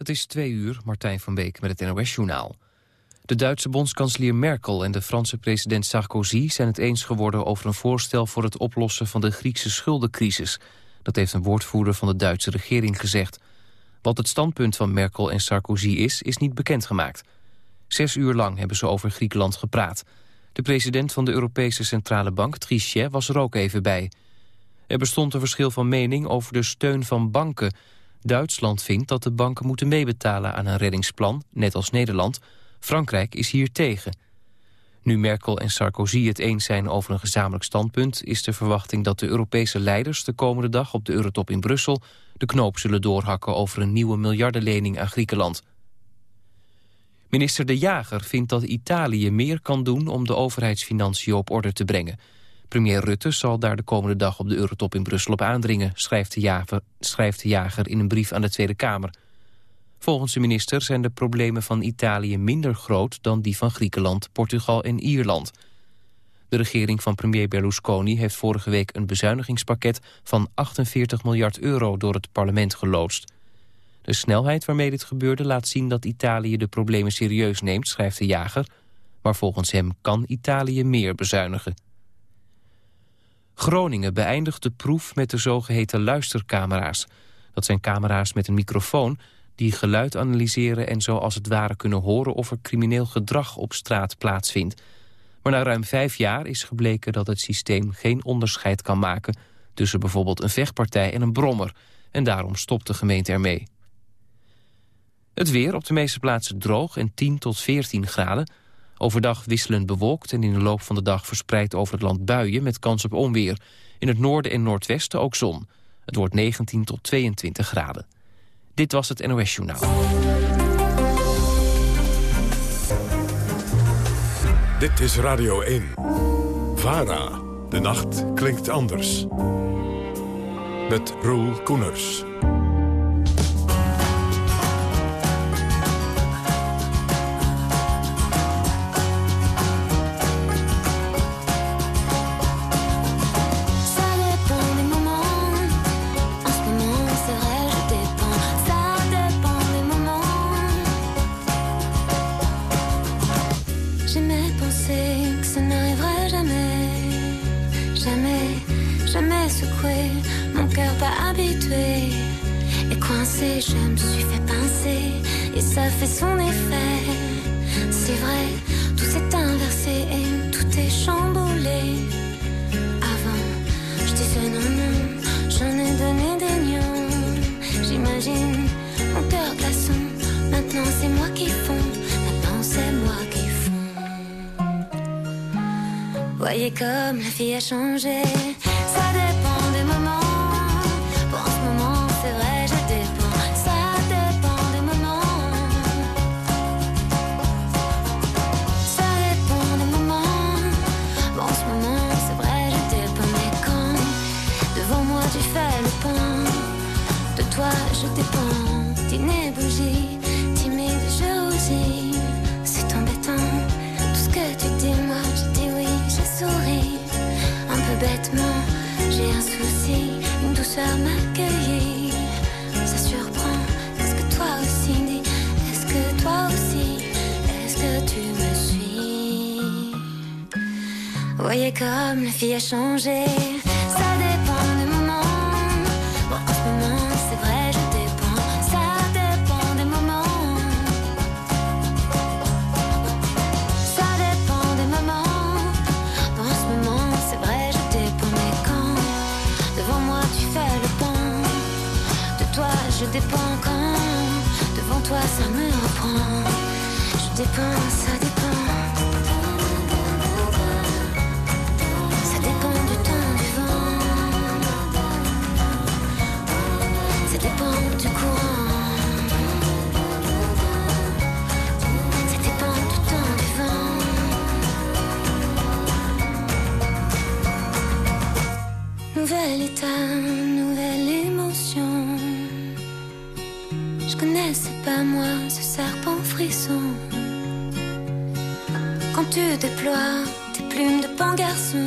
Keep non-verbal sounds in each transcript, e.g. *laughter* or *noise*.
Het is twee uur, Martijn van Beek met het NOS-journaal. De Duitse bondskanselier Merkel en de Franse president Sarkozy... zijn het eens geworden over een voorstel voor het oplossen van de Griekse schuldencrisis. Dat heeft een woordvoerder van de Duitse regering gezegd. Wat het standpunt van Merkel en Sarkozy is, is niet bekendgemaakt. Zes uur lang hebben ze over Griekenland gepraat. De president van de Europese Centrale Bank, Trichet, was er ook even bij. Er bestond een verschil van mening over de steun van banken Duitsland vindt dat de banken moeten meebetalen aan een reddingsplan, net als Nederland. Frankrijk is hier tegen. Nu Merkel en Sarkozy het eens zijn over een gezamenlijk standpunt... is de verwachting dat de Europese leiders de komende dag op de Eurotop in Brussel... de knoop zullen doorhakken over een nieuwe miljardenlening aan Griekenland. Minister De Jager vindt dat Italië meer kan doen om de overheidsfinanciën op orde te brengen... Premier Rutte zal daar de komende dag op de Eurotop in Brussel op aandringen, schrijft de, jager, schrijft de jager in een brief aan de Tweede Kamer. Volgens de minister zijn de problemen van Italië minder groot dan die van Griekenland, Portugal en Ierland. De regering van premier Berlusconi heeft vorige week een bezuinigingspakket van 48 miljard euro door het parlement geloodst. De snelheid waarmee dit gebeurde laat zien dat Italië de problemen serieus neemt, schrijft de jager. Maar volgens hem kan Italië meer bezuinigen. Groningen beëindigt de proef met de zogeheten luistercamera's. Dat zijn camera's met een microfoon die geluid analyseren... en zo als het ware kunnen horen of er crimineel gedrag op straat plaatsvindt. Maar na ruim vijf jaar is gebleken dat het systeem geen onderscheid kan maken... tussen bijvoorbeeld een vechtpartij en een brommer. En daarom stopt de gemeente ermee. Het weer op de meeste plaatsen droog en 10 tot 14 graden. Overdag wisselend bewolkt en in de loop van de dag verspreid over het land buien met kans op onweer. In het noorden en noordwesten ook zon. Het wordt 19 tot 22 graden. Dit was het NOS Journaal. Dit is Radio 1. VARA. De nacht klinkt anders. Met Roel Koeners. voyez comme la fille a changé. Ça dépend des moments Moi, en ce moment, c'est vrai, je dépends. Ça dépend des moments. Ça dépend des moments. Bon en ce moment, c'est vrai, je dépends. Mais quand devant moi tu fais le pont, de toi je dépends quand devant toi ça me reprend. Je dépends, ça dépend. nouvel état, nouvelle émotion. Je connaissais pas moi ce serpent frisson. Quand tu déploies tes plumes de pan garçon,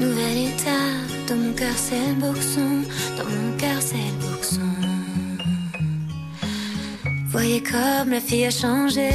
nouvel état, dans mon cœur c'est le boxon, dans mon cœur c'est le boxon. Voyez comme la fille a changé.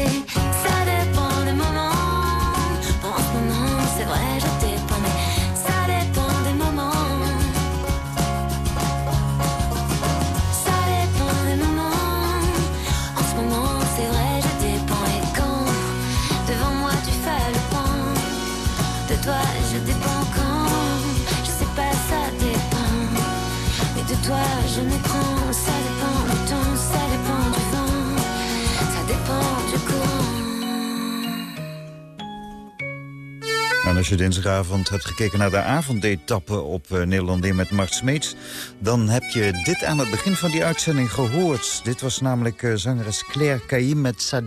En als je dinsdagavond hebt gekeken naar de avondetappen op eh, Nederland 1 met Mart Smeets... dan heb je dit aan het begin van die uitzending gehoord. Dit was namelijk eh, zangeres Claire Caïm met Ça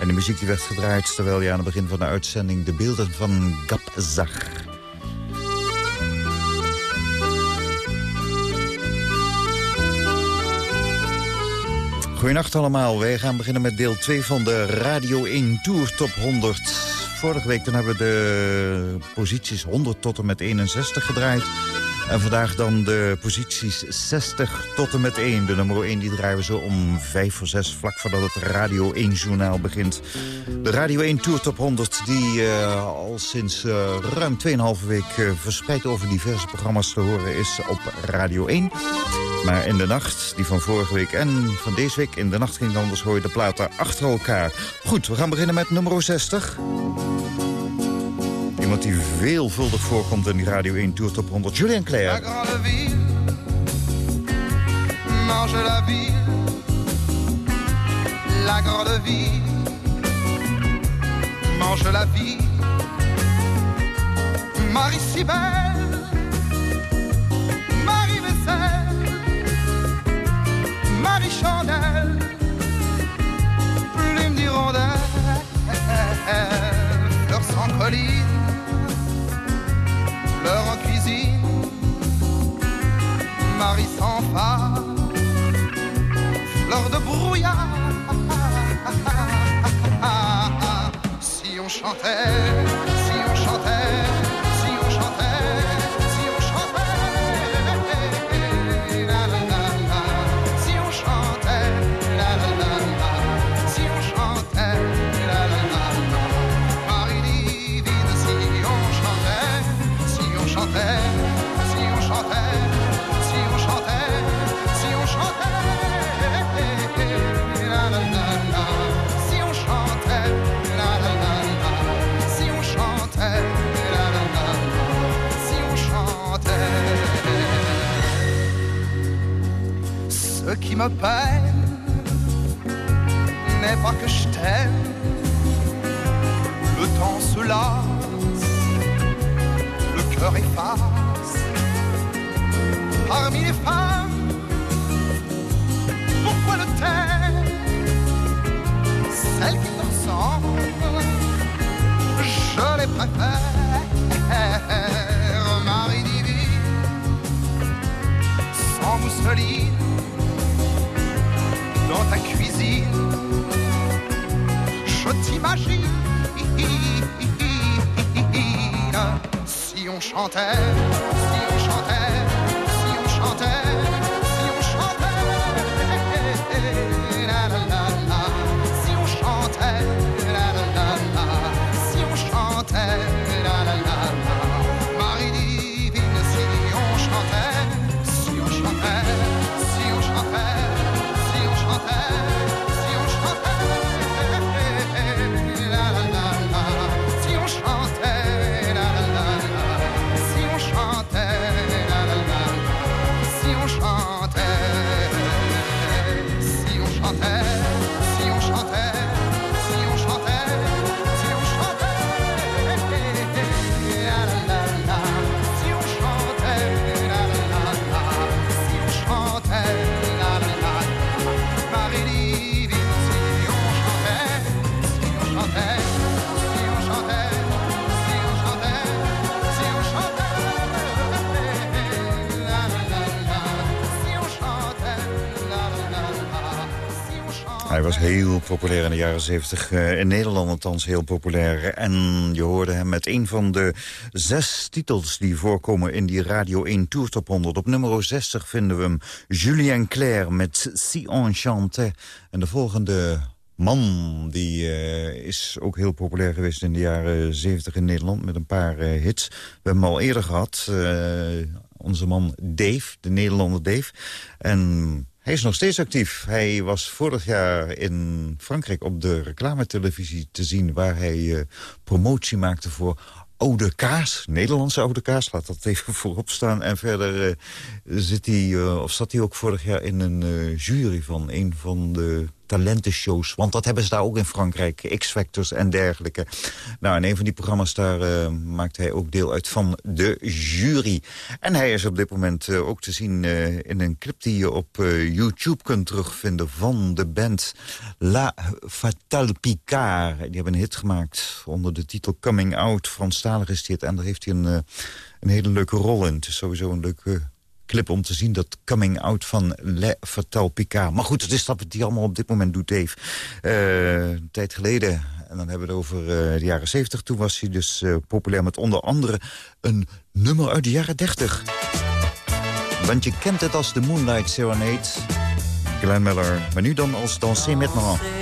En de muziek die werd gedraaid terwijl je aan het begin van de uitzending... de beelden van Gap zag. Goedenacht allemaal. Wij gaan beginnen met deel 2 van de Radio 1 Tour Top 100 vorige week toen hebben we de posities 100 tot en met 61 gedraaid. En vandaag dan de posities 60 tot en met 1. De nummer 1 die draaien we zo om 5 voor 6, vlak voordat het Radio 1 journaal begint. De Radio 1 Tour Top 100 die eh, al sinds uh, ruim 2,5 week eh, verspreid over diverse programma's te horen is op Radio 1. Maar in de nacht, die van vorige week en van deze week... in de nacht ging anders hoor je de platen achter elkaar. Goed, we gaan beginnen met nummer 60. Iemand die veelvuldig voorkomt in die Radio 1 Tour Top 100. Julien Claire. La grande ville, mange la ville. La grande ville, mange la ville. Marie si Marie-Chandelle, plume d'hirondelle leur sans colline, leur en cuisine, Marie sans phare, fleur de brouillard. Si on chantait. populair in de jaren 70. Eh, in Nederland althans heel populair. En je hoorde hem met een van de zes titels die voorkomen in die Radio 1 Tour Top 100. Op nummer 60 vinden we hem Julien Clerc met Si Enchanté. En de volgende man, die eh, is ook heel populair geweest in de jaren 70 in Nederland... met een paar eh, hits. We hebben hem al eerder gehad. onze man Dave, de Nederlander Dave. En hij is nog steeds actief. Hij was vorig jaar in Frankrijk op de reclametelevisie te zien... waar hij eh, promotie maakte voor oude kaas, Nederlandse oude kaas. Laat dat even *laughs* voorop staan. En verder eh, zit hij, eh, of zat hij ook vorig jaar in een jury van een van de talentenshows. Want dat hebben ze daar ook in Frankrijk. X-Factors en dergelijke. Nou, in een van die programma's daar eh, maakt hij ook deel uit van de jury. En hij is op dit moment eh, ook te zien eh, in een clip die je op YouTube kunt terugvinden... van de band La Fatale Picard. Die hebben een hit gemaakt onder de titel Coming Out. Franstalig is dit. En daar heeft hij een, een hele leuke rol in. Het is sowieso een leuke clip om te zien. Dat coming out van Le Fatal Picard. Maar goed, het is dat wat hij allemaal op dit moment doet, Dave. Eh, een tijd geleden, en dan hebben we het over eh, de jaren 70. Toen was hij dus eh, populair met onder andere een nummer uit de jaren 30. Want je kent het als de Moonlight Serenade. Glenn Miller, maar nu dan als Danser met maintenant.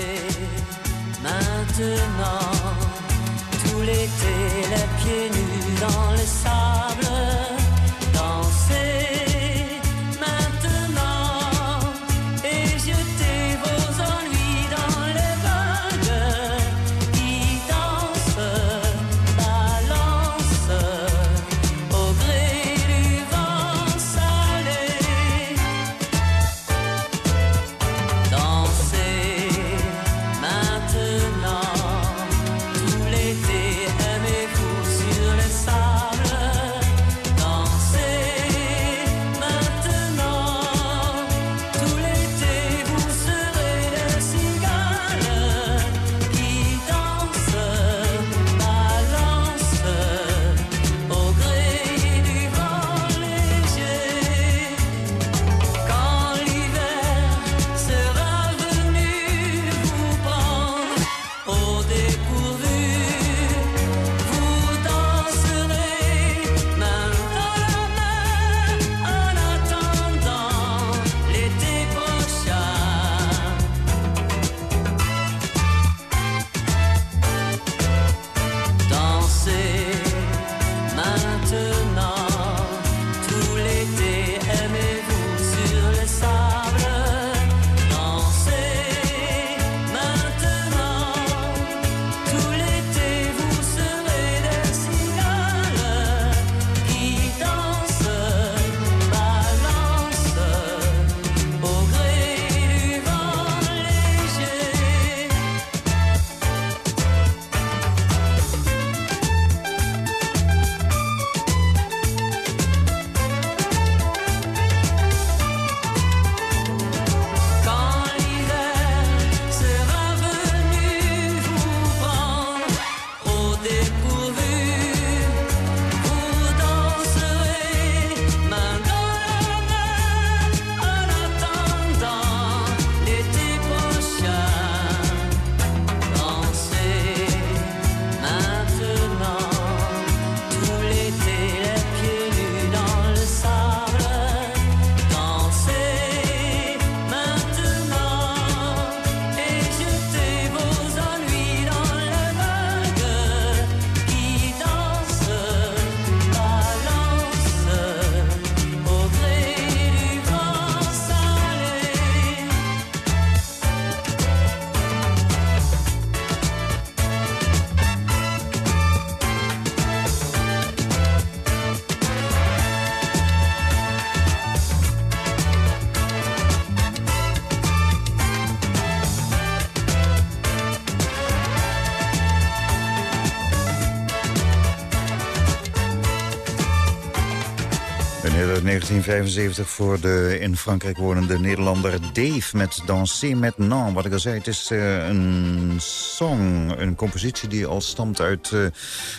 1975 voor de in Frankrijk wonende Nederlander Dave met Danser maintenant. Wat ik al zei, het is eh, een song, een compositie die al stamt uit eh,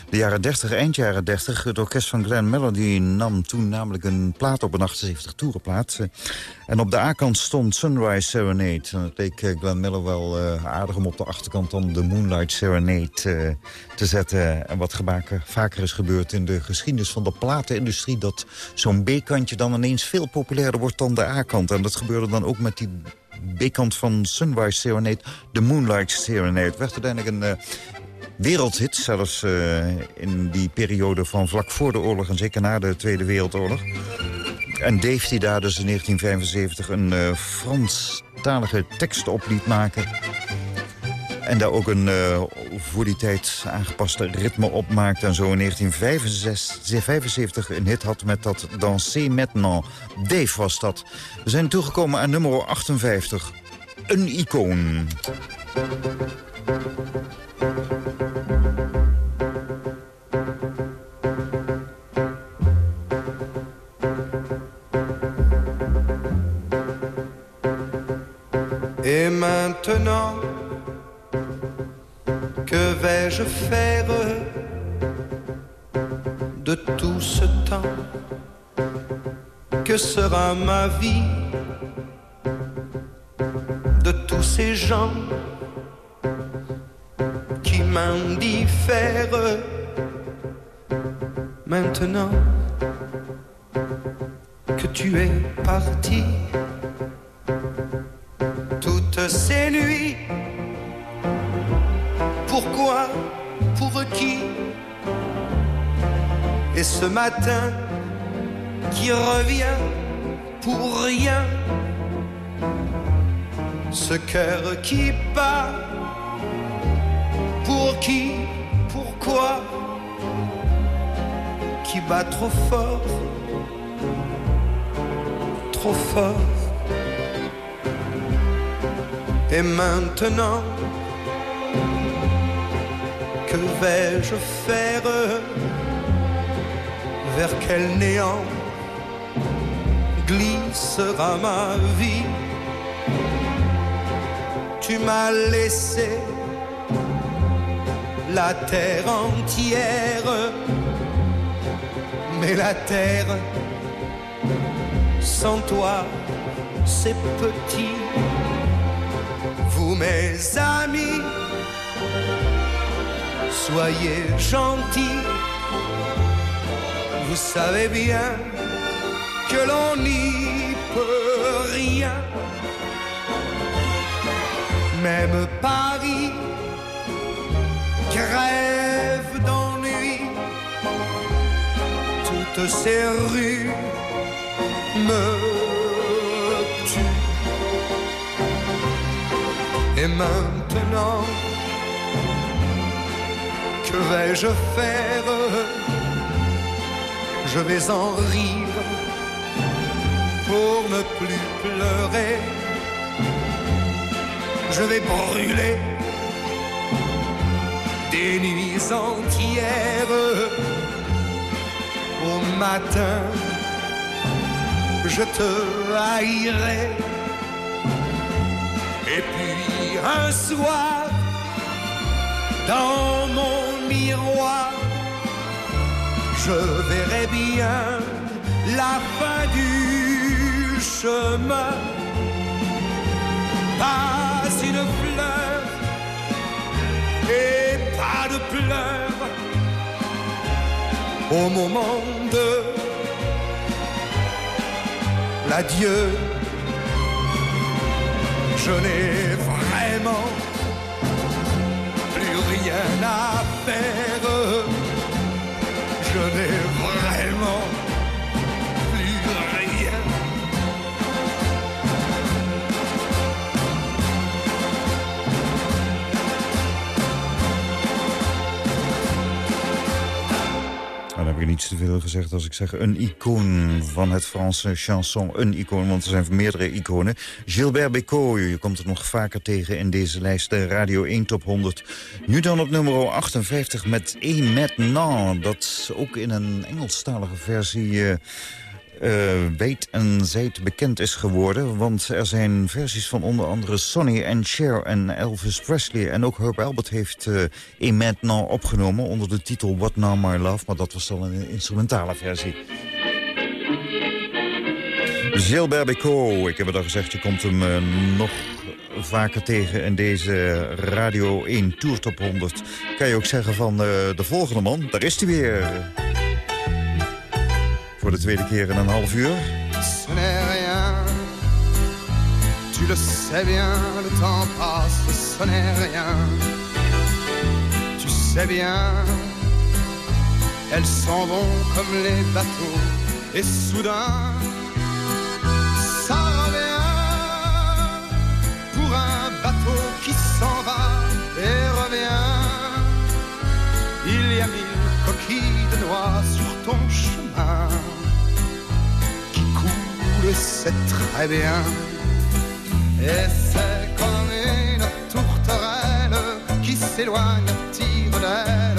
de jaren 30, eind jaren 30. Het orkest van Glenn Melody nam toen namelijk een plaat op, een 78 toerenplaat. Eh, en op de A-kant stond Sunrise Serenade. En dat leek eh, Glenn Melody wel eh, aardig om op de achterkant dan de Moonlight Serenade te zetten. En wat gebaken, vaker is gebeurd in de geschiedenis van de platenindustrie... dat zo'n B-kantje dan ineens veel populairder wordt dan de A-kant. En dat gebeurde dan ook met die B-kant van Sunrise Serenade, de Moonlight Serenade. Werd uiteindelijk een, wereldhit. Zelfs eh, in die periode van vlak voor de oorlog en zeker na de Tweede Wereldoorlog. En Dave die daar dus in 1975 een uh, Franstalige tekst op liet maken. En daar ook een eh, voor die tijd aangepaste ritme op maakte. En zo in 1975 een hit had met dat Danser Maintenant. Dave was dat. We zijn toegekomen aan nummer 58. Een icoon. Et maintenant, que vais-je faire de tout ce temps Que sera ma vie de tous ces gens maintenant que tu es parti. Toutes ces nuits, pourquoi, pour qui Et ce matin qui revient pour rien, ce cœur qui part qui, pourquoi, qui bat trop fort, trop fort. Et maintenant, que vais-je faire Vers quel néant glissera ma vie Tu m'as laissé la terre entière. Mais la terre, sans toi, c'est petit. Vous, mes amis, soyez gentils. Vous savez bien que l'on n'y peut rien. Même Paris crève d'ennui. Toutes ces rues me tuent. Et maintenant, que vais-je faire Je vais en rire pour ne plus pleurer. Je vais brûler des nuits entières. Au matin, je te haïrai. Et puis un soir, dans mon miroir, je verrai bien la fin du chemin. Pas une au moment de l'adieu. Je n'ai vraiment plus rien à faire. Je n'ai te veel gezegd als ik zeg een icoon van het Franse chanson. Een icoon, want er zijn meerdere iconen. Gilbert Bécaud, je komt het nog vaker tegen in deze lijst. De Radio 1 Top 100. Nu dan op nummer 58 met E Nan. Dat ook in een Engelstalige versie... Eh, uh, weet en zeet bekend is geworden. Want er zijn versies van onder andere Sonny en Cher en Elvis Presley. En ook Herb Albert heeft eh, in In Nan opgenomen onder de titel What Now My Love. Maar dat was dan een instrumentale versie. Gilbert ik heb het al gezegd, je komt hem eh, nog vaker tegen in deze Radio 1 Tour Top 100. Kan je ook zeggen van de volgende man, daar is hij weer. Pour de tweede keer in een half uur. Ce n'est rien, tu le sais bien, le temps passe, ce n'est rien. Tu sais bien, elles s'en vont comme les bateaux, et soudain, ça revient pour un bateau qui s'en va et revient. Il y a mille coquilles de noix sur ton chemin. C'est très bien. Et c'est comme une tourterelle qui s'éloigne à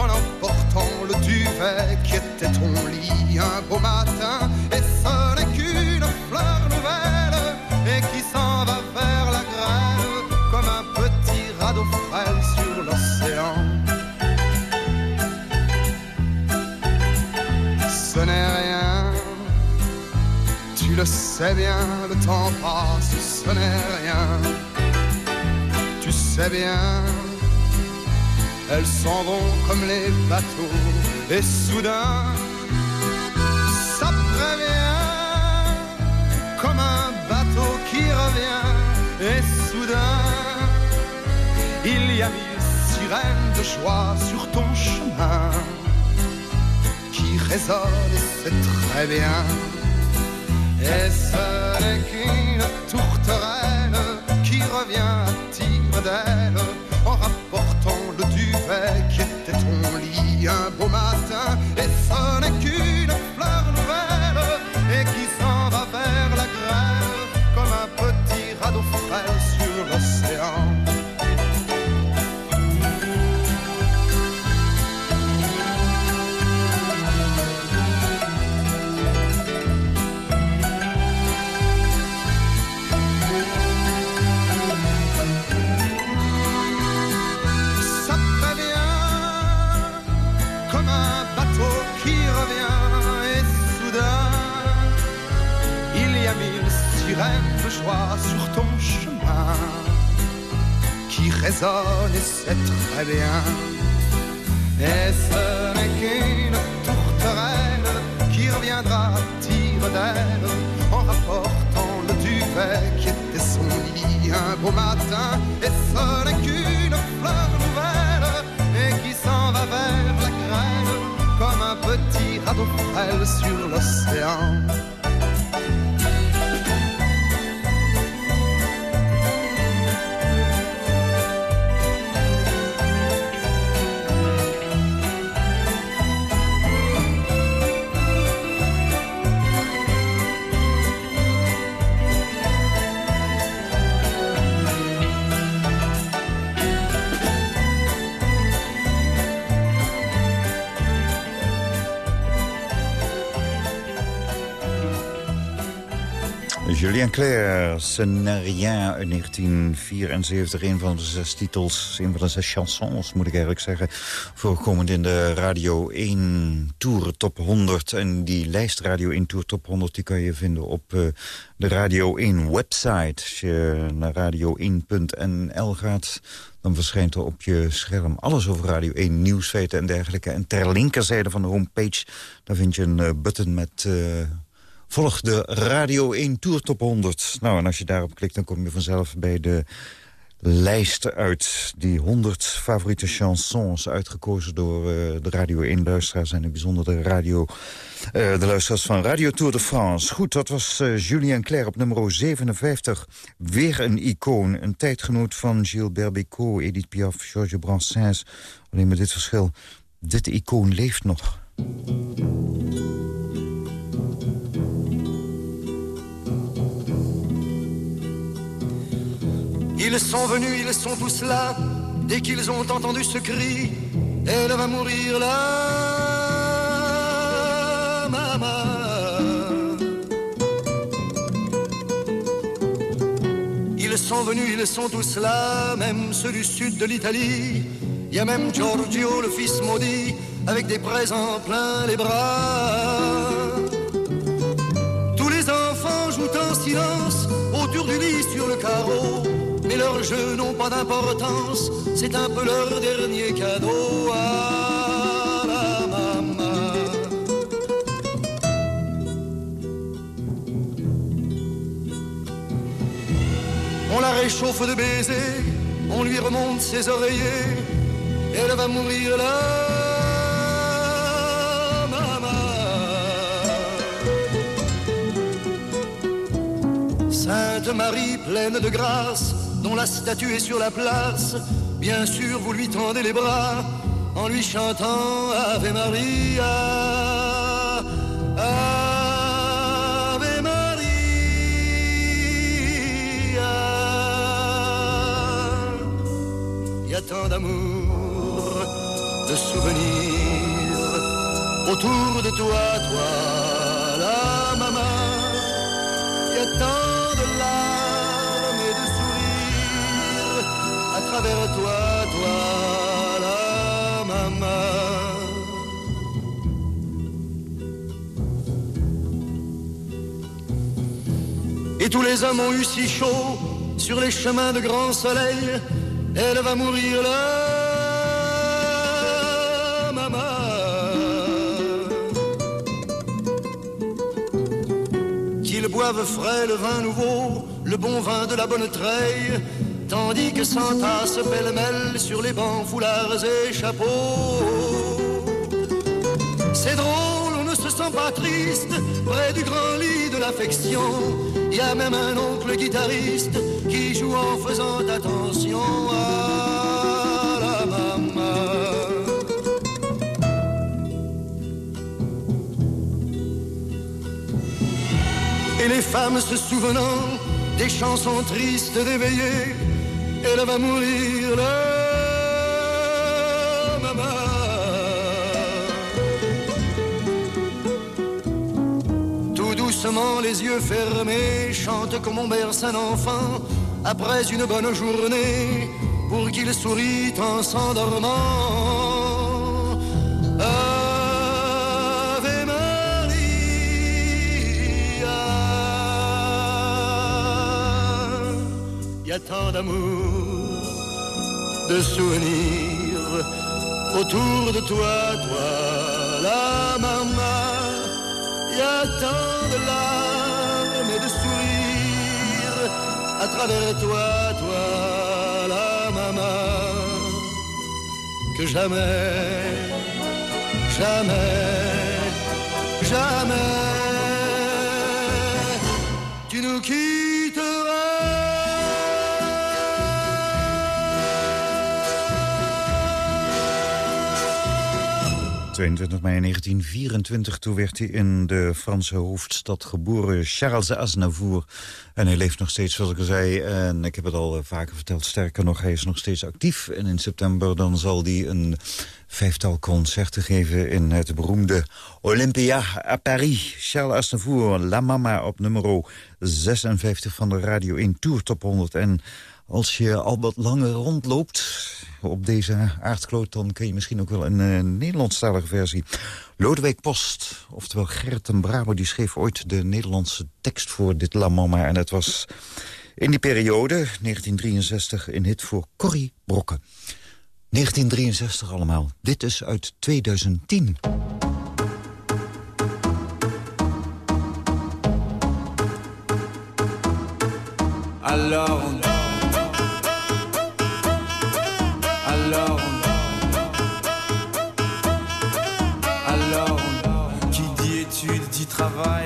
en emportant le duvet qui était ton lit un beau matin. Tu le sais bien, le temps passe, ce n'est rien. Tu sais bien, elles s'en vont comme les bateaux, et soudain, ça prévient, comme un bateau qui revient, et soudain, il y a mille sirène de choix sur ton chemin, qui résonnent, c'est très bien et ce n'est qu'une tourterelle qui revient à tire d'elle en rapportant le duvet qui était ton lit un beau matin. résonne et c'est très bien. Et ce n'est qu'une tourterelle qui reviendra tirer d'elle en rapportant le duvet qui était son lit un beau matin. Et ce n'est qu'une fleur nouvelle et qui s'en va vers la grêle comme un petit radeau frêle sur le Julien Claire, Scenaria uit 1974. Een van de zes titels, een van de zes chansons, moet ik eigenlijk zeggen. Voorkomend in de Radio 1 Tour Top 100. En die lijst Radio 1 Tour Top 100 die kan je vinden op eh, de Radio 1 website. Als je naar radio1.nl gaat, dan verschijnt er op je scherm alles over Radio 1, nieuwsfeiten en dergelijke. En ter linkerzijde van de homepage, daar vind je een eh, button met... Eh, Volg de Radio 1 Tour Top 100. Nou, en als je daarop klikt, dan kom je vanzelf bij de lijsten uit. Die 100 favoriete chansons, uitgekozen door eh, de Radio 1-luisteraars... en in bijzonder de, radio, eh, de luisteraars van Radio Tour de France. Goed, dat was eh, Julien Clerc op nummer 57. Weer een icoon, een tijdgenoot van Gilles Bécaud... Edith Piaf, Georges Brassens. Alleen met dit verschil, dit icoon leeft nog. Ils sont venus, ils sont tous là, dès qu'ils ont entendu ce cri, elle va mourir là, maman. Ils sont venus, ils sont tous là, même ceux du sud de l'Italie. Il y a même Giorgio, le fils maudit, avec des présents plein les bras. leurs jeux n'ont pas d'importance, c'est un peu leur dernier cadeau à la maman. On la réchauffe de baisers, on lui remonte ses oreillers, elle va mourir là. Sainte Marie pleine de grâce, dont la statue est sur la place. Bien sûr, vous lui tendez les bras en lui chantant Ave Maria. Ave Maria. Il y a tant d'amour, de souvenirs autour de toi, toi, la maman. Il y a tant Vers toi, toi, la maman. Et tous les hommes ont eu si chaud sur les chemins de grand soleil. Elle va mourir là, maman. Qu'ils boivent frais le vin nouveau, le bon vin de la bonne treille tandis que se pêle-mêle sur les bancs foulards et chapeaux. C'est drôle, on ne se sent pas triste près du grand lit de l'affection. Il Y a même un oncle guitariste qui joue en faisant attention à la maman. Et les femmes se souvenant des chansons tristes d'éveillés elle va mourir maman. Tout doucement, les yeux fermés, chante comme on berce un enfant après une bonne journée pour qu'il sourit en s'endormant. a tant d'amour, de souvenirs autour de toi, toi, la maman. Il y a tant de larmes et de sourires à travers toi, toi, la maman, que jamais, jamais, jamais tu nous quittes. 22 mei 1924, toen werd hij in de Franse hoofdstad geboren, Charles Aznavour. En hij leeft nog steeds, zoals ik al zei, en ik heb het al vaker verteld, sterker nog, hij is nog steeds actief. En in september dan zal hij een vijftal concerten geven in het beroemde Olympia à Paris. Charles Aznavour, La Mama op nummer 56 van de Radio 1 Tour Top 100 en... Als je al wat langer rondloopt op deze aardkloot... dan kun je misschien ook wel een eh, Nederlandstalige versie. Lodewijk Post, oftewel Gerrit en Brabo, die schreef ooit de Nederlandse tekst voor dit La Mama. En dat was in die periode, 1963, in hit voor Corrie Brokken. 1963 allemaal. Dit is uit 2010. Alors Давай.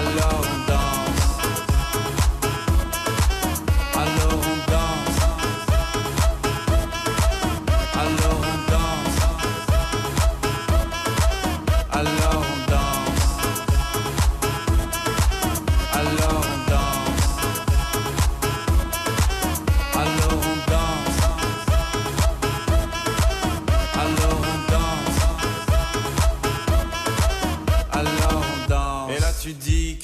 love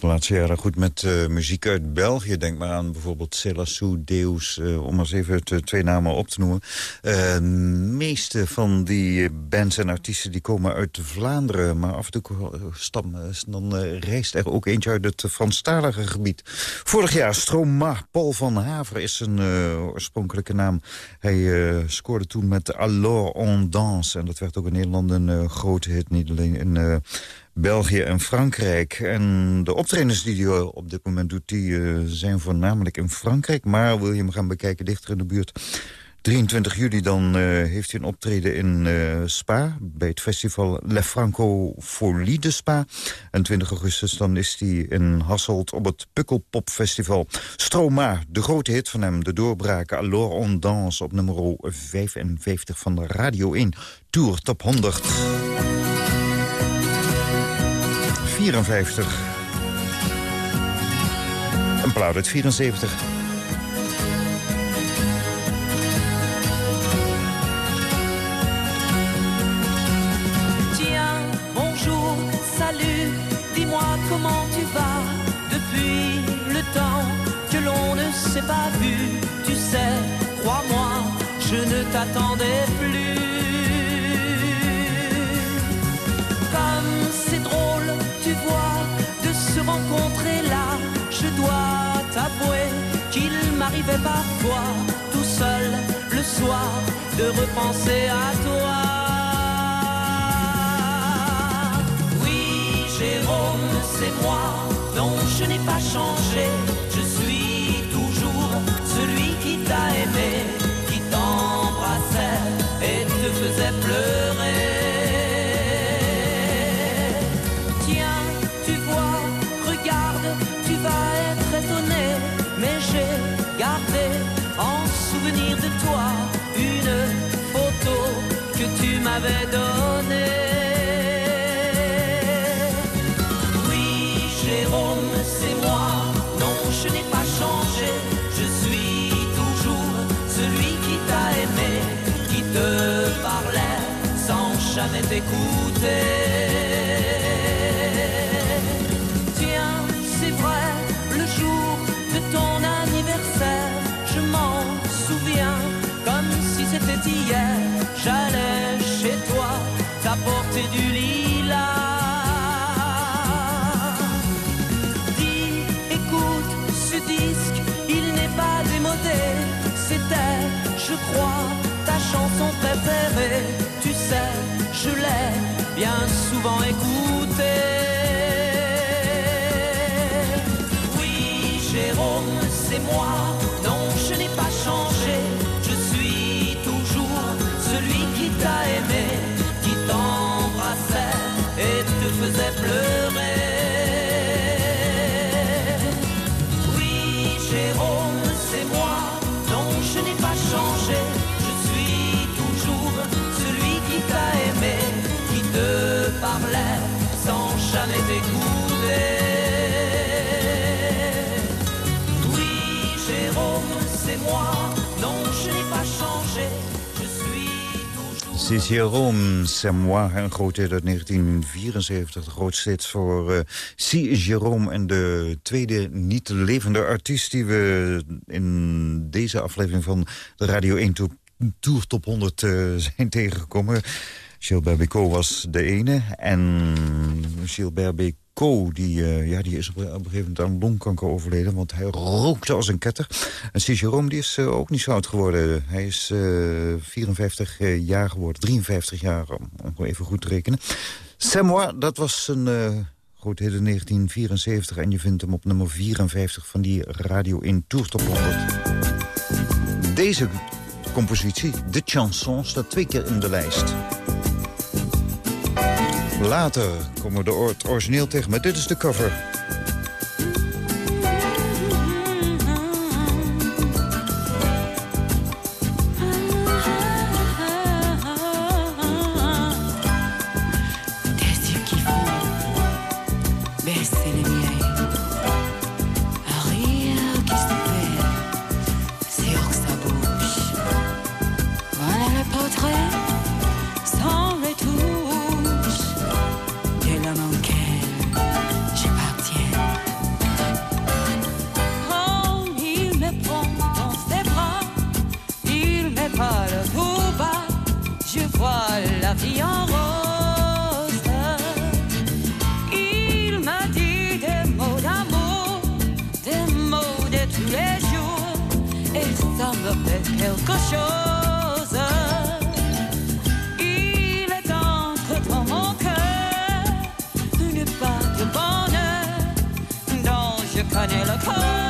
de laatste jaren goed met eh, muziek uit België. Denk maar aan bijvoorbeeld Selassou, Deus, uh, om eens even twee namen op te noemen. De eh, meeste van die bands en artiesten die komen uit Vlaanderen. Maar af en toe stam, dan reist er ook eentje uit het Franstalige gebied. Vorig jaar Stroma, Paul van Haver is zijn oorspronkelijke naam. Hij scoorde toen met Alors on Danse. En dat werd ook in Nederland een grote hit. Niet alleen in België en Frankrijk. En de optredens die hij op dit moment doet, die eh, zijn voornamelijk in Frankrijk. Maar wil je hem gaan bekijken dichter in de buurt... 23 juli dan eh, heeft hij een optreden in eh, Spa... bij het festival Le Franco Folie de Spa. En 20 augustus dan is hij in Hasselt op het Pukkelpop Festival. Stroma, de grote hit van hem, de doorbraken Alors on danse... op nummer 55 van de Radio 1 Tour Top 100. 54. Een plaat 74. Tiens, bonjour, salut, dis-moi comment tu vas depuis le temps que l'on ne s'est pas vu, tu sais, crois-moi, je ne t'attendais fais parfois, tout seul, le soir, de repenser à toi. Oui, Jérôme, c'est moi, dont je n'ai pas changé. t'écouter. Tiens, c'est vrai, le jour de ton anniversaire, je m'en souviens comme si c'était hier. J'allais chez toi t'apporter du lilas. Dis, écoute ce disque, il n'est pas démodé. C'était, je crois, ta chanson préférée, tu sais je l'ai bien souvent écouté. Oui, Jérôme, c'est moi. is Jérôme Semois, een groot uit 1974. De grootste voor uh, eh, Si Jérôme en de tweede niet levende artiest... die we in deze aflevering van de Radio 1 Tour Top 100 eh, zijn tegengekomen. Gilbert Bécaud was de ene en Gilbert Bécaud Co, die, eh, ja, die is op, een gegeven moment aan longkanker overleden... want hij rookte als een ketter. En C. Jerome die is eh, ook niet zo oud geworden. Hij is 54 eh, jaar geworden, 53 jaar, om, even goed te rekenen. Samoa, dat was een grootheden 1974... en je vindt hem op nummer 54 van die Radio 1 Tour Deze compositie, De chanson, staat twee keer in de lijst. Later komen we de origineel tegen, maar dit is de cover. kan je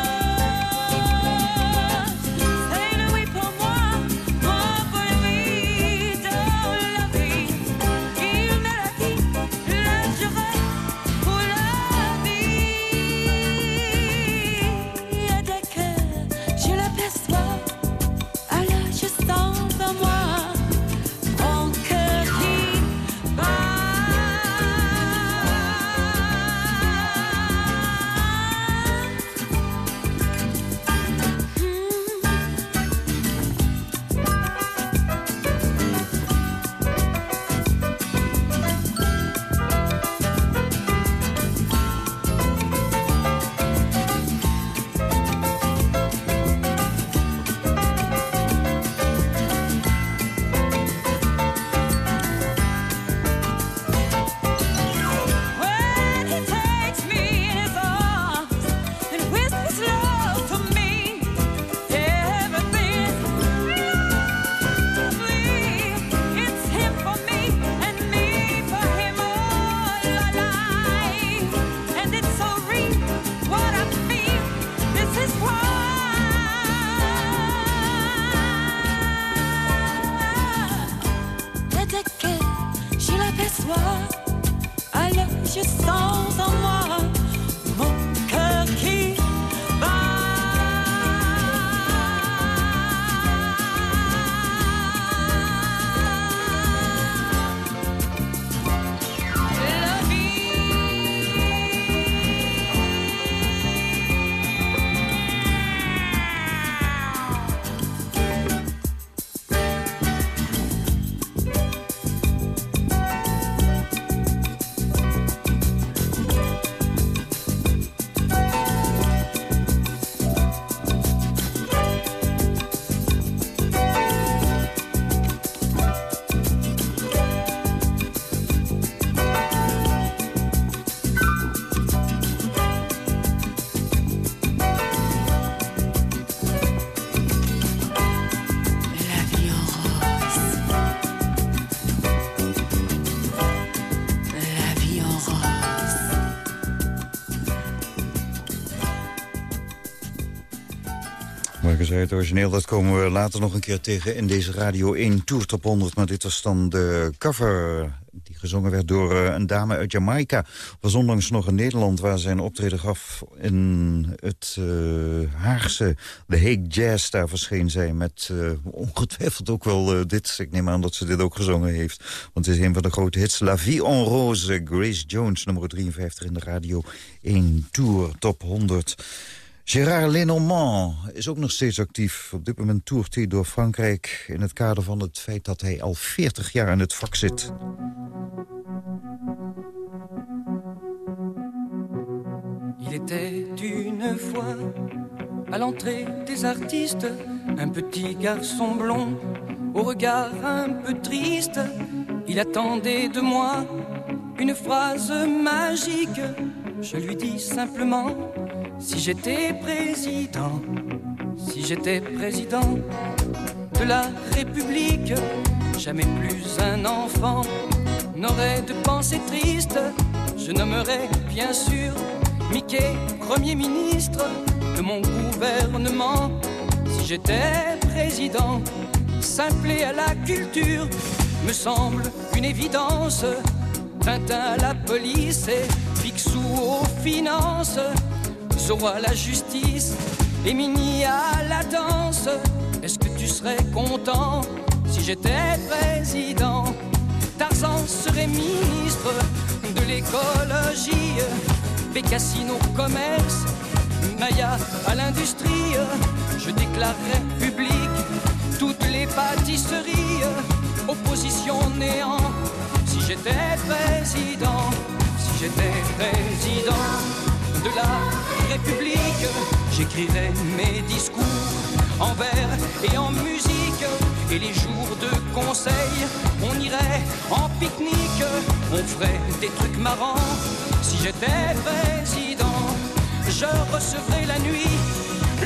het origineel, dat komen we later nog een keer tegen in deze Radio 1 Tour Top 100. Maar dit was dan de cover die gezongen werd door eh, een dame uit Jamaica. Was onlangs nog in Nederland waar zij een optreden gaf in het eh, Haagse The Hague Jazz. Daar verscheen zij met eh, ongetwijfeld ook wel dit. Ik neem aan dat ze dit ook gezongen heeft. Want het is een van de grote hits. La Vie en Rose, Grace Jones, nummer 53 in de Radio 1 Tour Top 100. Gérard Lenormand is ook nog steeds actief. Op dit moment toert hij door Frankrijk... in het kader van het feit dat hij al 40 jaar in het vak zit. Il était une fois, à l'entrée des artistes, un petit garçon blond, au regard un peu triste. Il attendait de moi une phrase magique. Je lui dis simplement... Si j'étais président, si j'étais président de la République, jamais plus un enfant n'aurait de pensée triste. Je nommerais bien sûr Mickey Premier ministre de mon gouvernement. Si j'étais président, et à la culture, me semble une évidence. Tintin à la police et Picsou aux finances la justice et à la danse. Est-ce que tu serais content si j'étais président Tarzan serait ministre de l'écologie, Bécassine au commerce, Maya à l'industrie. Je déclarerais public toutes les pâtisseries, opposition néant. Si j'étais président, si j'étais président de la République. J'écrivais mes discours en vers et en musique. Et les jours de conseil, on irait en pique-nique. On ferait des trucs marrants. Si j'étais président, je recevrais la nuit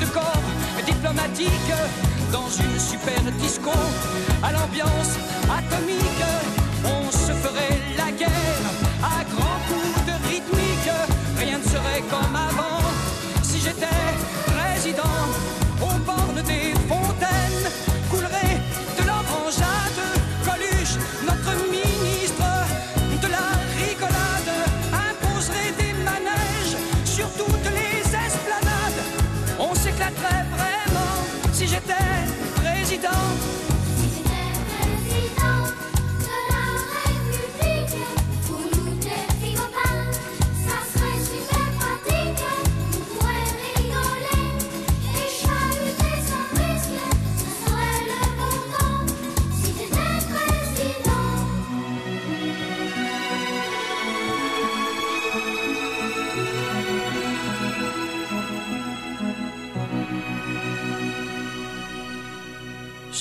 le corps diplomatique dans une super disco à l'ambiance atomique. On don't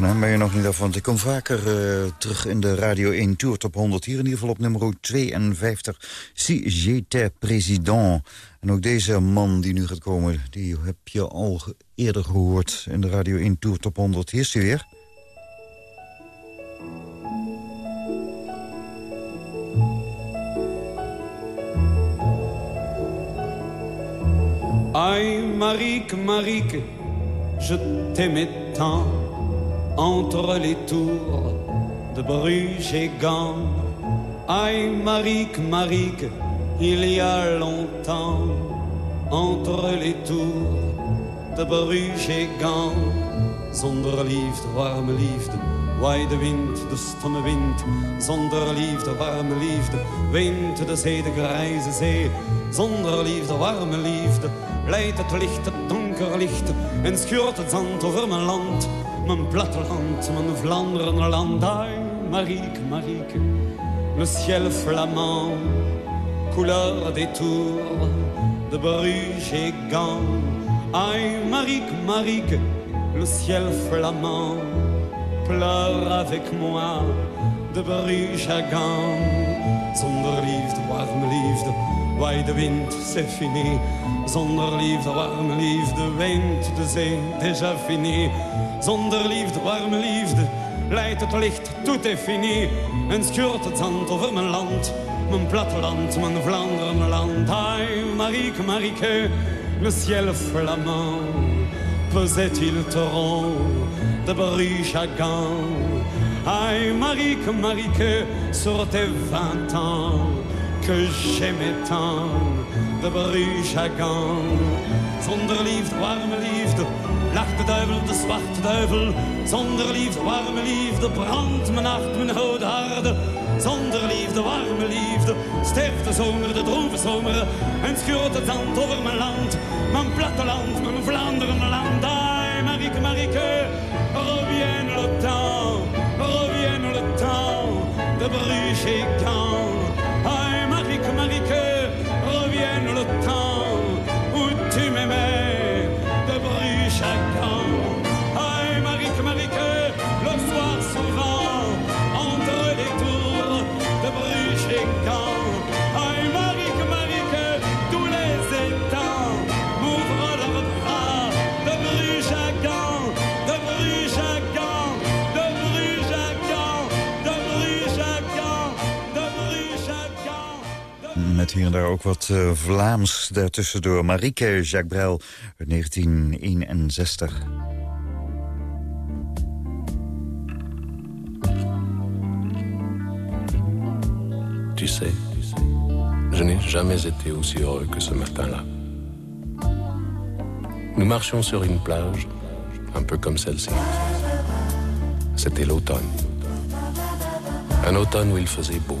Maar ben je nog niet af, want ik kom vaker eh, terug in de Radio 1 Tour Top 100. Hier in ieder geval op nummer 52, Si j'étais président. En ook deze man die nu gaat komen, die heb je al eerder gehoord... in de Radio 1 Tour Top 100. Hier is hij weer. Ai, Marieke, Marieke, je t'aimais tant entre les tours de Bruges et Gand. Aïe, Marik Marik, il y a longtemps, entre les tours de Bruges et Gand. Zonder liefde, warme liefde, waai de wind, de stomme wind. Zonder liefde, warme liefde, weent de zee, de grijze zee. Zonder liefde, warme liefde, leidt het licht, het donker licht. En schuurt het zand over mijn land. Mijn platteland, mijn Vlaanderen Aïe, Marieke, Marieke, le ciel flamand, couleur des tours de Bruges et Gand. Aïe, Marique, Marique, le ciel flamand pleure avec moi de Bruges à Gand. Zonder liefde, warme liefde, waai de wind, c'est fini. Zonder liefde, warme liefde, wind de zee, déjà fini. Zonder liefde, warme liefde, leidt het licht, tout est fini. En scheurt het zand over mijn land, mijn platteland, mijn Vlaanderen, land. Ai, Marieke, Marieke, le ciel flamand posait il torrent de bruit chagrin. Ai, Marieke, Marieke, sur tes vingt ans, que j'aimais tant de bruit chagrin. Zonder liefde, warme liefde, Nacht de duivel, de zwarte duivel. Zonder liefde, warme liefde, brandt mijn hart, mijn rode harde. Zonder liefde, warme liefde, sterft de zomer, de droeve zomer. En scheurt het zand over mijn land, mijn platteland, mijn Vlaanderen land. Ai, Marieke, Marieke, reviens le temps, reviens le temps de Bruges et hier en daar ook wat Vlaams. Eh, Vlaams daartussendoor. Marieke Jacques Brel 1961. Tu sais, je n'ai jamais été aussi heureux que ce matin-là. Nous marchions sur une plage, un peu comme celle-ci. C'était l'automne. Un automne où il faisait beau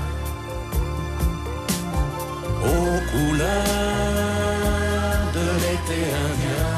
Où l'heure de l'été indien.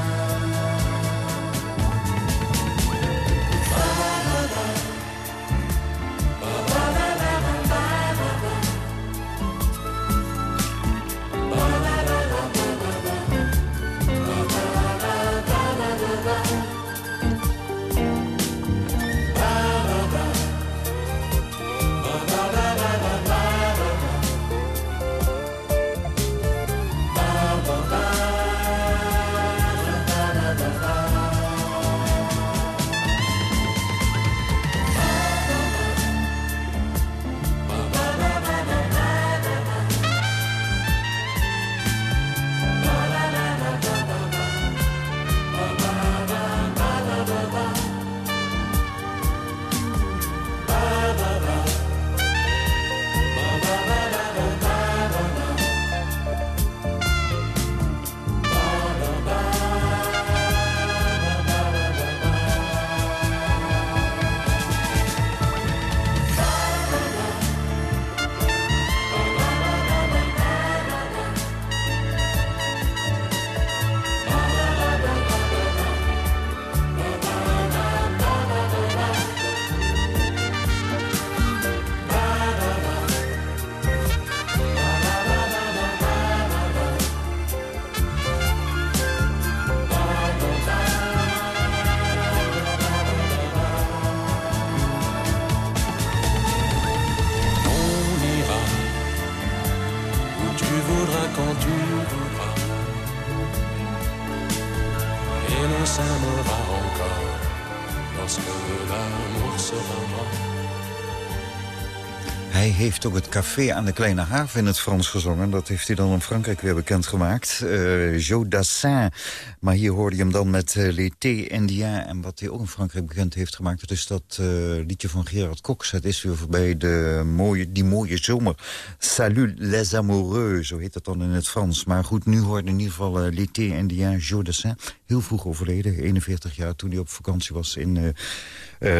heeft ook het café aan de Kleine Haven in het Frans gezongen. Dat heeft hij dan in Frankrijk weer bekendgemaakt. Uh, eh, Jo Dassin. Maar hier hoorde je hem dan met uh, eh, L'été Indien. En wat hij ook in Frankrijk bekend heeft gemaakt... dat is dat eh, liedje van Gerard Cox. Het is weer voorbij de mooie, die mooie zomer. Salut les amoureux, zo heet dat dan in het Frans. Maar goed, nu hoorde in ieder geval uh, L'été Indien, Jo Dassin heel vroeg overleden. 41 jaar toen hij op vakantie was in eh,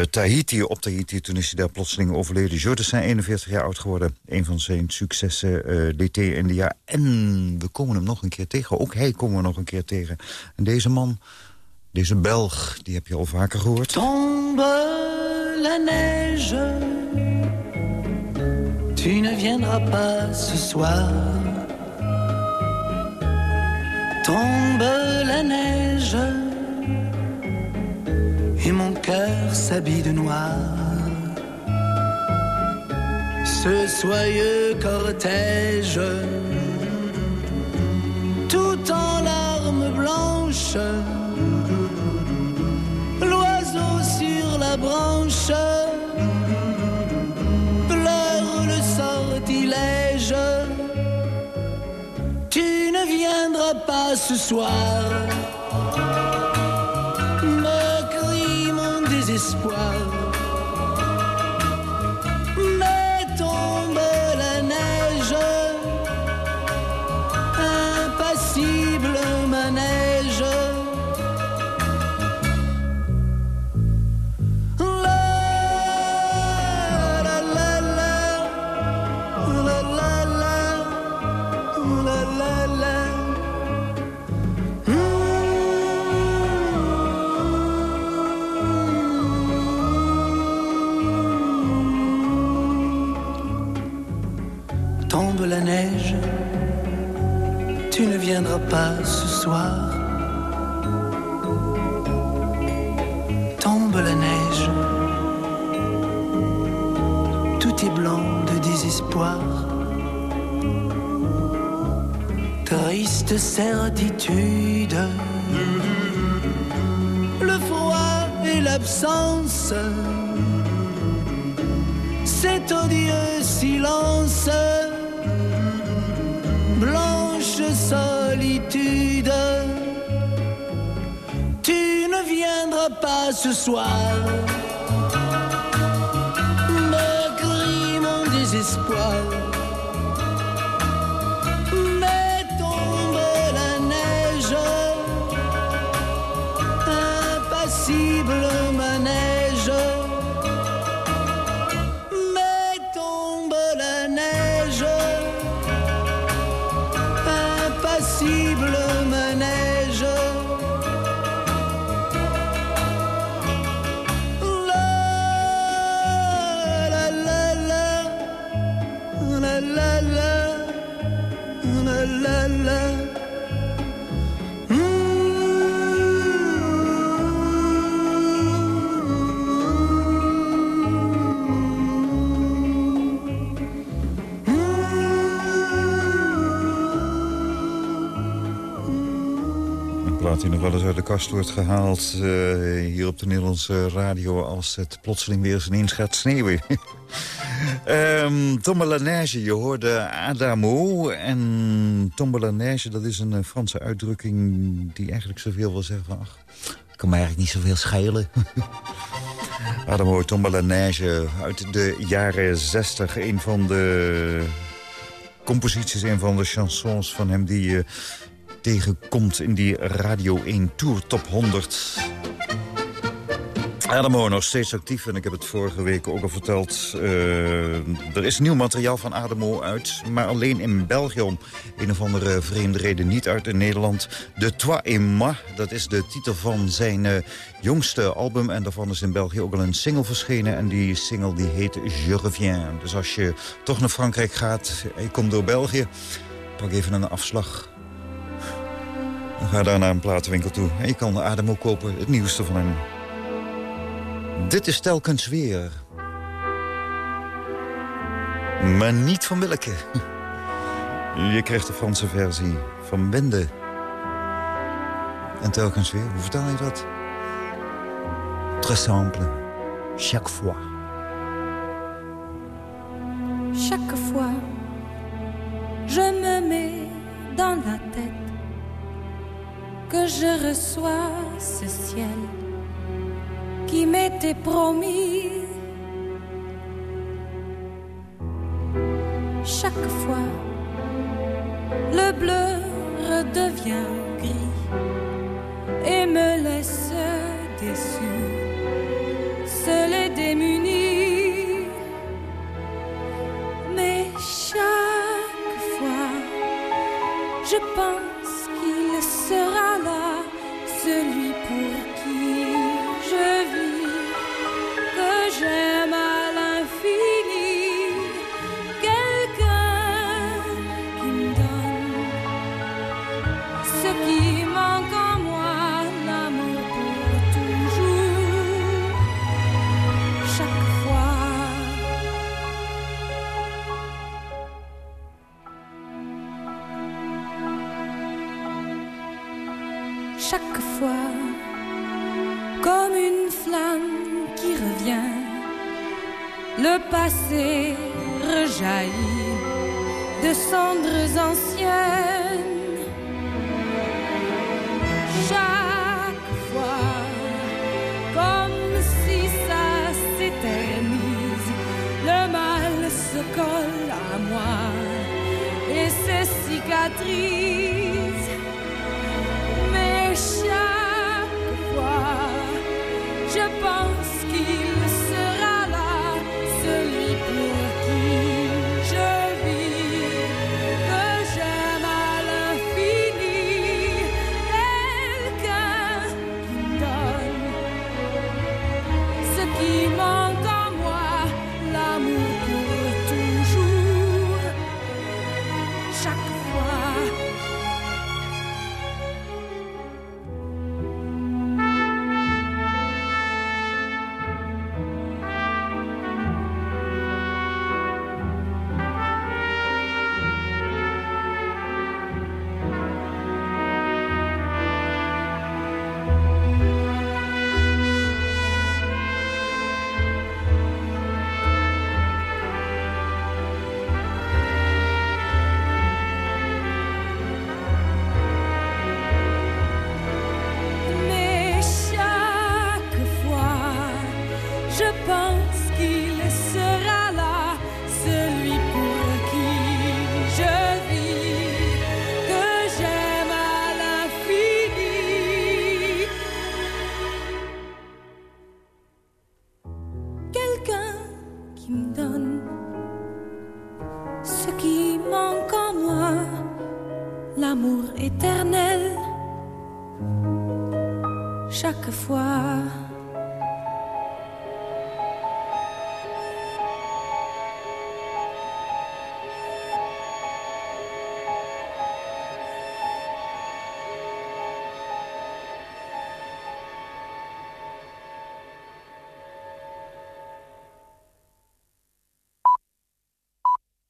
eh, Tahiti. Op Tahiti, toen is hij daar plotseling overleden. Jordis zijn 41 jaar oud geworden. Een van zijn successen eh, DT in de jaar. En we komen hem nog een keer tegen. Ook hij komen we nog een keer tegen. En deze man, deze Belg, die heb je al vaker gehoord. Tu ne pas ce soir Tombe la neige et mon cœur s'habille de noir. Ce soyeux cortège, tout en larmes blanches, l'oiseau sur la branche. pas ce soir me crie mon désespoir. pas ce soir. Tombe la neige, tout est blanc de désespoir. Triste certitude, le froid et l'absence, cet odieux silence. viendra pas ce soir. Me crie mon désespoir. Mais tombe la neige, impassible. die nog wel eens uit de kast wordt gehaald... Eh, hier op de Nederlandse radio als het plotseling weer eens ineens gaat sneeuwen. um, *laughs* je hoorde Adamo. En Tombelanage, dat is een eh, Franse uitdrukking die eigenlijk zoveel wil zeggen van... kan me eigenlijk niet zoveel schelen. *laughs* Adamo Tombelanage uit de jaren 60. Een van de composities, een van de chansons van hem die... Eh, tegenkomt in die Radio 1 Tour Top 100. Adamo is nog steeds actief en ik heb het vorige week ook al verteld. Eh, er is nieuw materiaal van Adamo uit, maar alleen in België om een of andere vreemde reden niet uit in Nederland. De Toi et Moi, dat is de titel van zijn eh, jongste album en daarvan is in België ook al een single verschenen en die single die heet Je reviens. Dus als je toch naar Frankrijk gaat je komt door België, pak even een afslag Ga daar naar een platenwinkel toe en je kan ook kopen, het nieuwste van hem. Dit is telkens weer. Maar niet van Willeke. Je krijgt de Franse versie van Bende. En telkens weer, hoe vertaal je dat? Très simple. Chaque fois. promise.